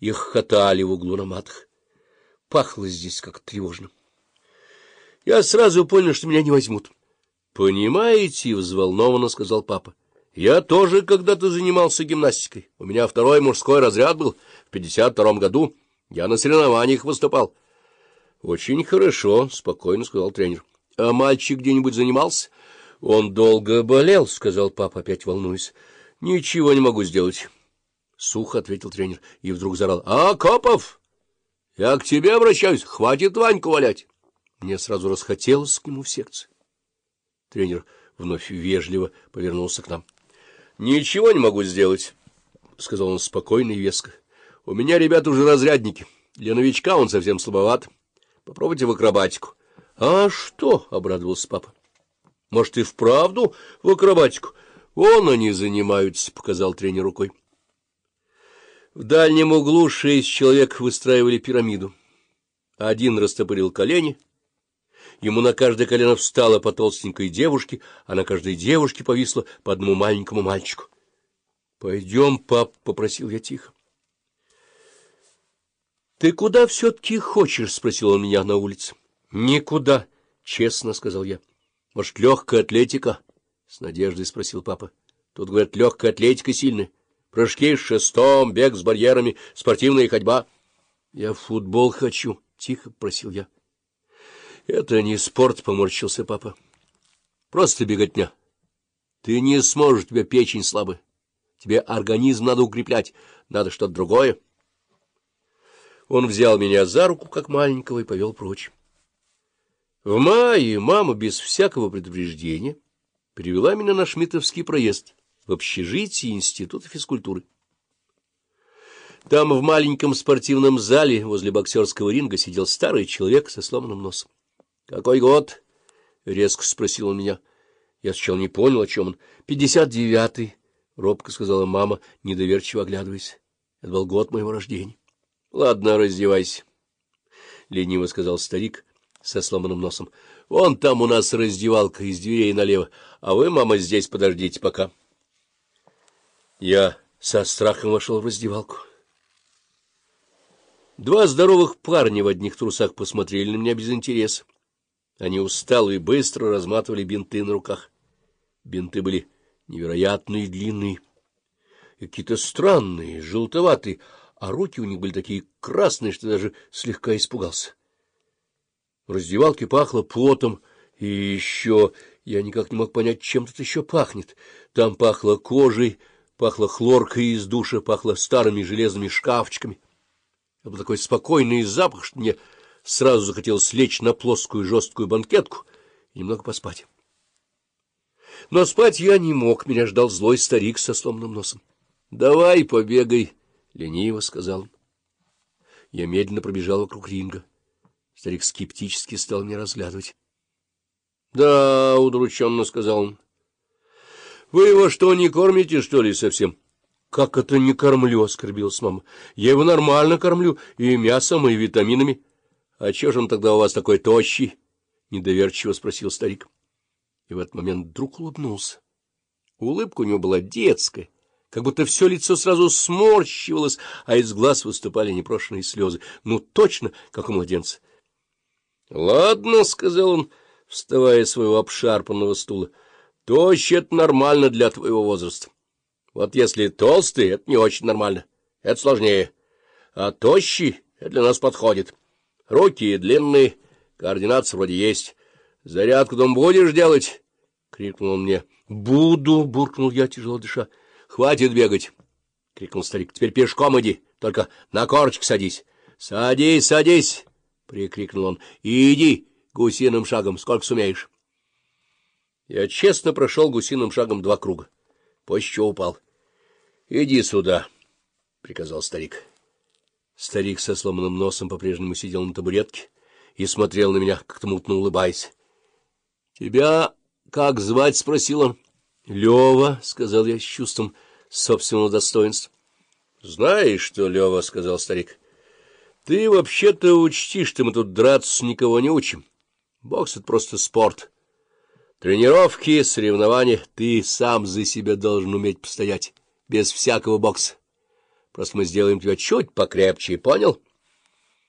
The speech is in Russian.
и хохотали в углу на матах. Пахло здесь как тревожно. Я сразу понял, что меня не возьмут. — Понимаете, — взволнованно сказал папа, — я тоже когда-то занимался гимнастикой. У меня второй мужской разряд был в пятьдесят втором году. Я на соревнованиях выступал. — Очень хорошо, — спокойно сказал тренер. — А мальчик где-нибудь занимался? — Он долго болел, — сказал папа, опять волнуясь. — Ничего не могу сделать. — сухо ответил тренер и вдруг заорал. — А, Копов! Я к тебе обращаюсь. Хватит Ваньку валять. Мне сразу расхотелось к нему в сердце. Тренер вновь вежливо повернулся к нам. — Ничего не могу сделать, — сказал он спокойно и веско. — У меня ребята уже разрядники. Для новичка он совсем слабоват. Попробуйте в акробатику. — А что? — обрадовался папа. — Может, и вправду в акробатику? — Вон они занимаются, — показал тренер рукой. В дальнем углу шесть человек выстраивали пирамиду. Один растопырил колени. Ему на каждое колено встала по толстенькой девушке, а на каждой девушке повисло по одному маленькому мальчику. — Пойдем, пап, — попросил я тихо. — Ты куда все-таки хочешь? — спросил он меня на улице. — Никуда, — честно сказал я. — Может, легкая атлетика? — с надеждой спросил папа. — Тут, говорят, легкая атлетика сильная прыжки с шестом, бег с барьерами, спортивная ходьба. — Я в футбол хочу, — тихо просил я. — Это не спорт, — поморщился папа. — Просто беготня. Ты не сможешь, у тебя печень слабая. Тебе организм надо укреплять, надо что-то другое. Он взял меня за руку, как маленького, и повел прочь. В мае мама без всякого предупреждения привела меня на Шмитовский проезд — в общежитии Института физкультуры. Там, в маленьком спортивном зале, возле боксерского ринга, сидел старый человек со сломанным носом. — Какой год? — резко спросил он меня. Я сначала не понял, о чем он. — Пятьдесят девятый, — робко сказала мама, недоверчиво оглядываясь. Это был год моего рождения. — Ладно, раздевайся, — лениво сказал старик со сломанным носом. — Вон там у нас раздевалка из дверей налево, а вы, мама, здесь подождите пока. — я со страхом вошел в раздевалку. Два здоровых парня в одних трусах посмотрели на меня без интереса. Они устало и быстро разматывали бинты на руках. Бинты были невероятные длины, какие-то странные, желтоватые, а руки у них были такие красные, что даже слегка испугался. В раздевалке пахло потом, и еще я никак не мог понять, чем тут еще пахнет. Там пахло кожей, пахло хлоркой из душа, пахло старыми железными шкафчиками. Это был такой спокойный запах, что мне сразу захотелось лечь на плоскую жесткую банкетку и немного поспать. Но спать я не мог, меня ждал злой старик со сломанным носом. — Давай, побегай, — лениво сказал он. Я медленно пробежал вокруг ринга. Старик скептически стал меня разглядывать. — Да, — удрученно сказал он. — Вы его что, не кормите, что ли, совсем? — Как это не кормлю? — оскорбилась мама. — Я его нормально кормлю, и мясом, и витаминами. — А чё же он тогда у вас такой тощий? — недоверчиво спросил старик. И в этот момент вдруг улыбнулся. Улыбка у него была детская, как будто все лицо сразу сморщивалось, а из глаз выступали непрошенные слезы. Ну, точно, как у младенца. — Ладно, — сказал он, вставая с своего обшарпанного стула. Тощий — это нормально для твоего возраста. Вот если толстый — это не очень нормально. Это сложнее. А тощий — это для нас подходит. Руки длинные, координация вроде есть. Зарядку дом будешь делать? — крикнул он мне. — Буду, — буркнул я, тяжело дыша. — Хватит бегать, — крикнул старик. — Теперь пешком иди, только на корочек садись. — Садись, садись, — прикрикнул он. — Иди гусиным шагом, сколько сумеешь. Я честно прошел гусиным шагом два круга, после чего упал. — Иди сюда, — приказал старик. Старик со сломанным носом по-прежнему сидел на табуретке и смотрел на меня, как-то мутно улыбаясь. — Тебя как звать? — спросил он. — Лева, — сказал я с чувством собственного достоинства. — Знаешь что, Лева, — сказал старик, — ты вообще-то учти, что мы тут драться никого не учим. Бокс — это просто спорт. — Тренировки, соревнования, ты сам за себя должен уметь постоять, без всякого бокса. Просто мы сделаем тебя чуть покрепче, понял?